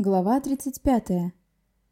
Глава 35.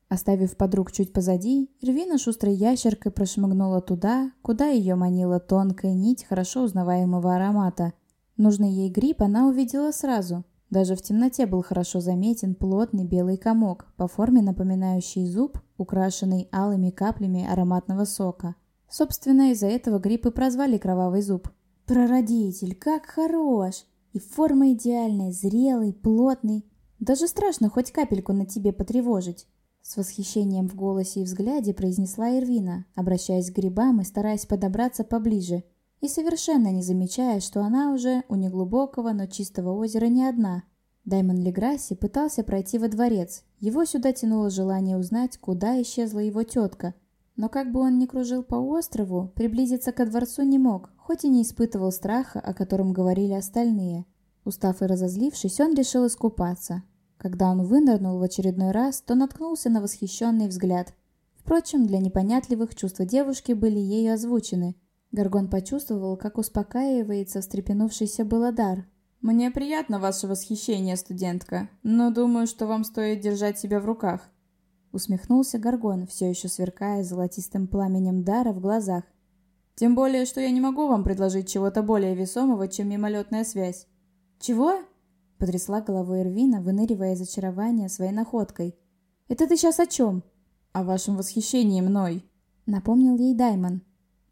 Оставив подруг чуть позади, Ирвина шустрой ящеркой прошмыгнула туда, куда ее манила тонкая нить хорошо узнаваемого аромата. Нужный ей гриб она увидела сразу. Даже в темноте был хорошо заметен плотный белый комок, по форме напоминающий зуб, украшенный алыми каплями ароматного сока. Собственно, из-за этого гриб и прозвали кровавый зуб. «Прародитель, как хорош! И форма идеальная, зрелый, плотный, даже страшно хоть капельку на тебе потревожить. С восхищением в голосе и взгляде произнесла Ирвина, обращаясь к грибам и стараясь подобраться поближе, и совершенно не замечая, что она уже у неглубокого, но чистого озера не одна. Даймон Леграсси пытался пройти во дворец. Его сюда тянуло желание узнать, куда исчезла его тетка. Но как бы он ни кружил по острову, приблизиться ко дворцу не мог, хоть и не испытывал страха, о котором говорили остальные – Устав и разозлившись, он решил искупаться. Когда он вынырнул в очередной раз, то наткнулся на восхищенный взгляд. Впрочем, для непонятливых чувства девушки были ею озвучены. Гаргон почувствовал, как успокаивается встрепенувшийся Баладар. «Мне приятно ваше восхищение, студентка, но думаю, что вам стоит держать себя в руках». Усмехнулся Гаргон, все еще сверкая золотистым пламенем дара в глазах. «Тем более, что я не могу вам предложить чего-то более весомого, чем мимолетная связь. «Чего?» — потрясла головой Эрвина, выныривая из очарования своей находкой. «Это ты сейчас о чем?» «О вашем восхищении мной», — напомнил ей Даймон.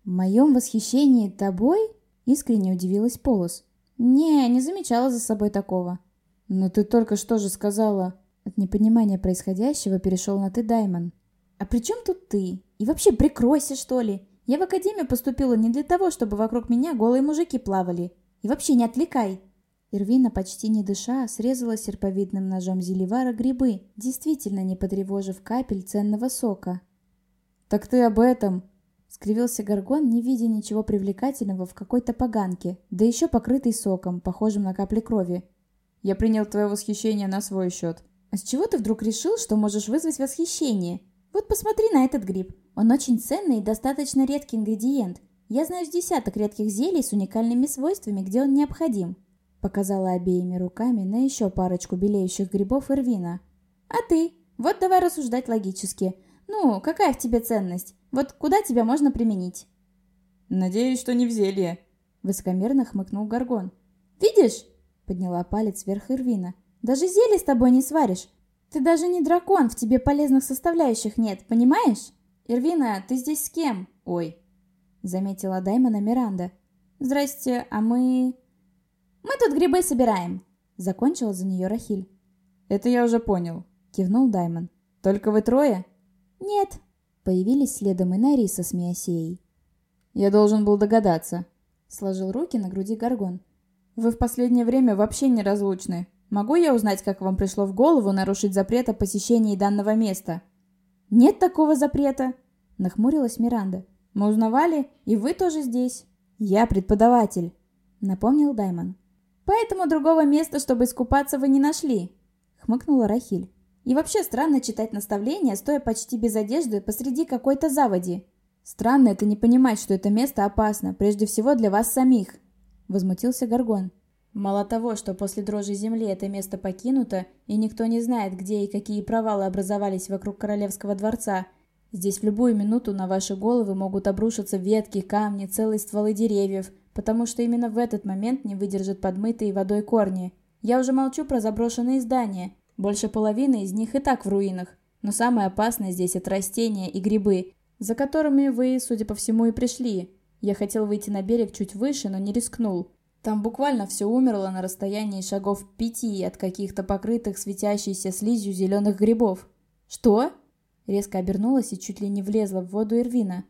«В моем восхищении тобой?» — искренне удивилась Полос. «Не, не замечала за собой такого». «Но ты только что же сказала...» От непонимания происходящего перешел на «ты, Даймон». «А при чем тут ты? И вообще прикройся, что ли? Я в академию поступила не для того, чтобы вокруг меня голые мужики плавали. И вообще не отвлекай!» Ирвина, почти не дыша, срезала серповидным ножом зеливара грибы, действительно не потревожив капель ценного сока. «Так ты об этом!» — скривился Горгон, не видя ничего привлекательного в какой-то поганке, да еще покрытый соком, похожим на капли крови. «Я принял твое восхищение на свой счет». «А с чего ты вдруг решил, что можешь вызвать восхищение? Вот посмотри на этот гриб. Он очень ценный и достаточно редкий ингредиент. Я знаю с десяток редких зелий с уникальными свойствами, где он необходим. Показала обеими руками на еще парочку белеющих грибов Ирвина. «А ты? Вот давай рассуждать логически. Ну, какая в тебе ценность? Вот куда тебя можно применить?» «Надеюсь, что не в зелье», — высокомерно хмыкнул Горгон. «Видишь?» — подняла палец вверх Ирвина. «Даже зелье с тобой не сваришь. Ты даже не дракон, в тебе полезных составляющих нет, понимаешь?» «Ирвина, ты здесь с кем?» «Ой», — заметила Даймона Миранда. «Здрасте, а мы...» «Мы тут грибы собираем», — закончила за нее Рахиль. «Это я уже понял», — кивнул Даймон. «Только вы трое?» «Нет», — появились следом и Нариса с Миосеей. «Я должен был догадаться», — сложил руки на груди Гаргон. «Вы в последнее время вообще неразлучны. Могу я узнать, как вам пришло в голову нарушить запрет о посещении данного места?» «Нет такого запрета», — нахмурилась Миранда. «Мы узнавали, и вы тоже здесь». «Я преподаватель», — напомнил Даймон. «Поэтому другого места, чтобы искупаться, вы не нашли», — хмыкнула Рахиль. «И вообще странно читать наставления, стоя почти без одежды посреди какой-то заводи». «Странно это не понимать, что это место опасно, прежде всего для вас самих», — возмутился Гаргон. Мало того, что после дрожи земли это место покинуто, и никто не знает, где и какие провалы образовались вокруг королевского дворца, здесь в любую минуту на ваши головы могут обрушиться ветки, камни, целые стволы деревьев — потому что именно в этот момент не выдержат подмытые водой корни. Я уже молчу про заброшенные здания. Больше половины из них и так в руинах. Но самое опасное здесь это растения и грибы, за которыми вы, судя по всему, и пришли. Я хотел выйти на берег чуть выше, но не рискнул. Там буквально все умерло на расстоянии шагов пяти от каких-то покрытых светящейся слизью зеленых грибов. «Что?» Резко обернулась и чуть ли не влезла в воду Ирвина.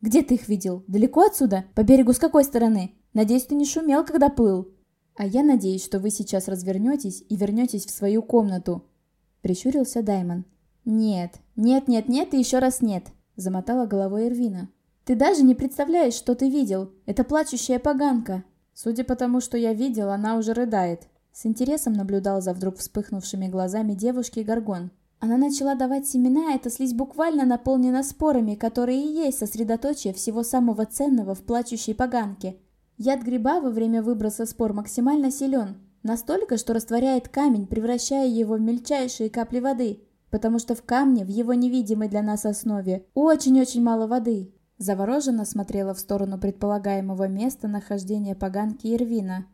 «Где ты их видел? Далеко отсюда? По берегу с какой стороны? Надеюсь, ты не шумел, когда плыл?» «А я надеюсь, что вы сейчас развернетесь и вернетесь в свою комнату», — прищурился Даймон. «Нет, нет, нет, нет и еще раз нет», — замотала головой Эрвина. «Ты даже не представляешь, что ты видел. Это плачущая поганка». Судя по тому, что я видел, она уже рыдает. С интересом наблюдал за вдруг вспыхнувшими глазами девушки Гаргон. Она начала давать семена, эта слизь буквально наполнена спорами, которые и есть сосредоточие всего самого ценного в плачущей поганке. Яд гриба во время выброса спор максимально силен. Настолько, что растворяет камень, превращая его в мельчайшие капли воды. Потому что в камне, в его невидимой для нас основе, очень-очень мало воды. Завороженно смотрела в сторону предполагаемого места нахождения поганки Ирвина.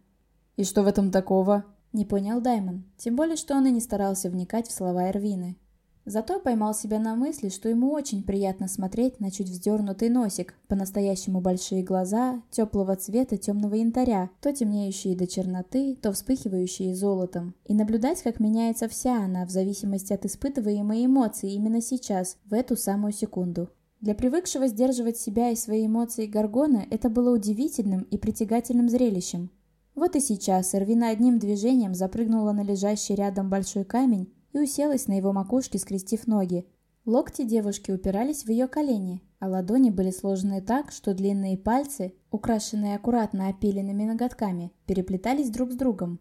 «И что в этом такого?» Не понял Даймон, тем более, что он и не старался вникать в слова Эрвины. Зато поймал себя на мысли, что ему очень приятно смотреть на чуть вздернутый носик, по-настоящему большие глаза, теплого цвета темного янтаря, то темнеющие до черноты, то вспыхивающие золотом, и наблюдать, как меняется вся она в зависимости от испытываемой эмоции именно сейчас, в эту самую секунду. Для привыкшего сдерживать себя и свои эмоции Гаргона это было удивительным и притягательным зрелищем. Вот и сейчас Эрвина одним движением запрыгнула на лежащий рядом большой камень и уселась на его макушке, скрестив ноги. Локти девушки упирались в ее колени, а ладони были сложены так, что длинные пальцы, украшенные аккуратно опиленными ноготками, переплетались друг с другом.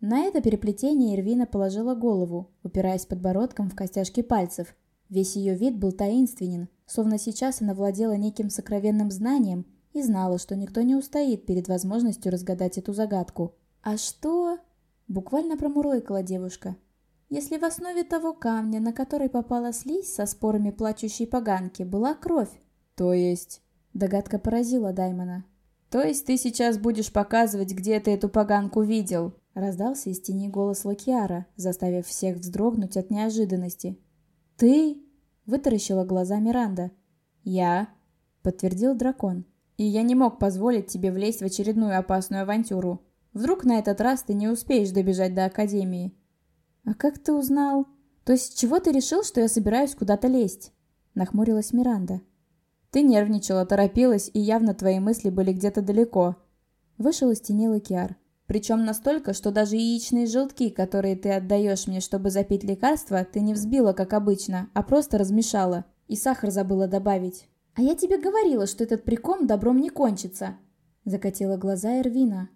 На это переплетение Ирвина положила голову, упираясь подбородком в костяшки пальцев. Весь ее вид был таинственен, Словно сейчас она владела неким сокровенным знанием и знала, что никто не устоит перед возможностью разгадать эту загадку. «А что?» – буквально промурлыкала девушка. «Если в основе того камня, на который попала слизь со спорами плачущей поганки, была кровь?» «То есть?» – догадка поразила Даймона. «То есть ты сейчас будешь показывать, где ты эту поганку видел?» Раздался из тени голос Лакиара, заставив всех вздрогнуть от неожиданности. «Ты?» Вытаращила глаза Миранда. «Я», — подтвердил дракон. «И я не мог позволить тебе влезть в очередную опасную авантюру. Вдруг на этот раз ты не успеешь добежать до Академии». «А как ты узнал? То есть чего ты решил, что я собираюсь куда-то лезть?» Нахмурилась Миранда. «Ты нервничала, торопилась, и явно твои мысли были где-то далеко». Вышел из тени Лакиар. Причем настолько, что даже яичные желтки, которые ты отдаешь мне, чтобы запить лекарство, ты не взбила, как обычно, а просто размешала. И сахар забыла добавить. «А я тебе говорила, что этот приком добром не кончится!» Закатила глаза Эрвина.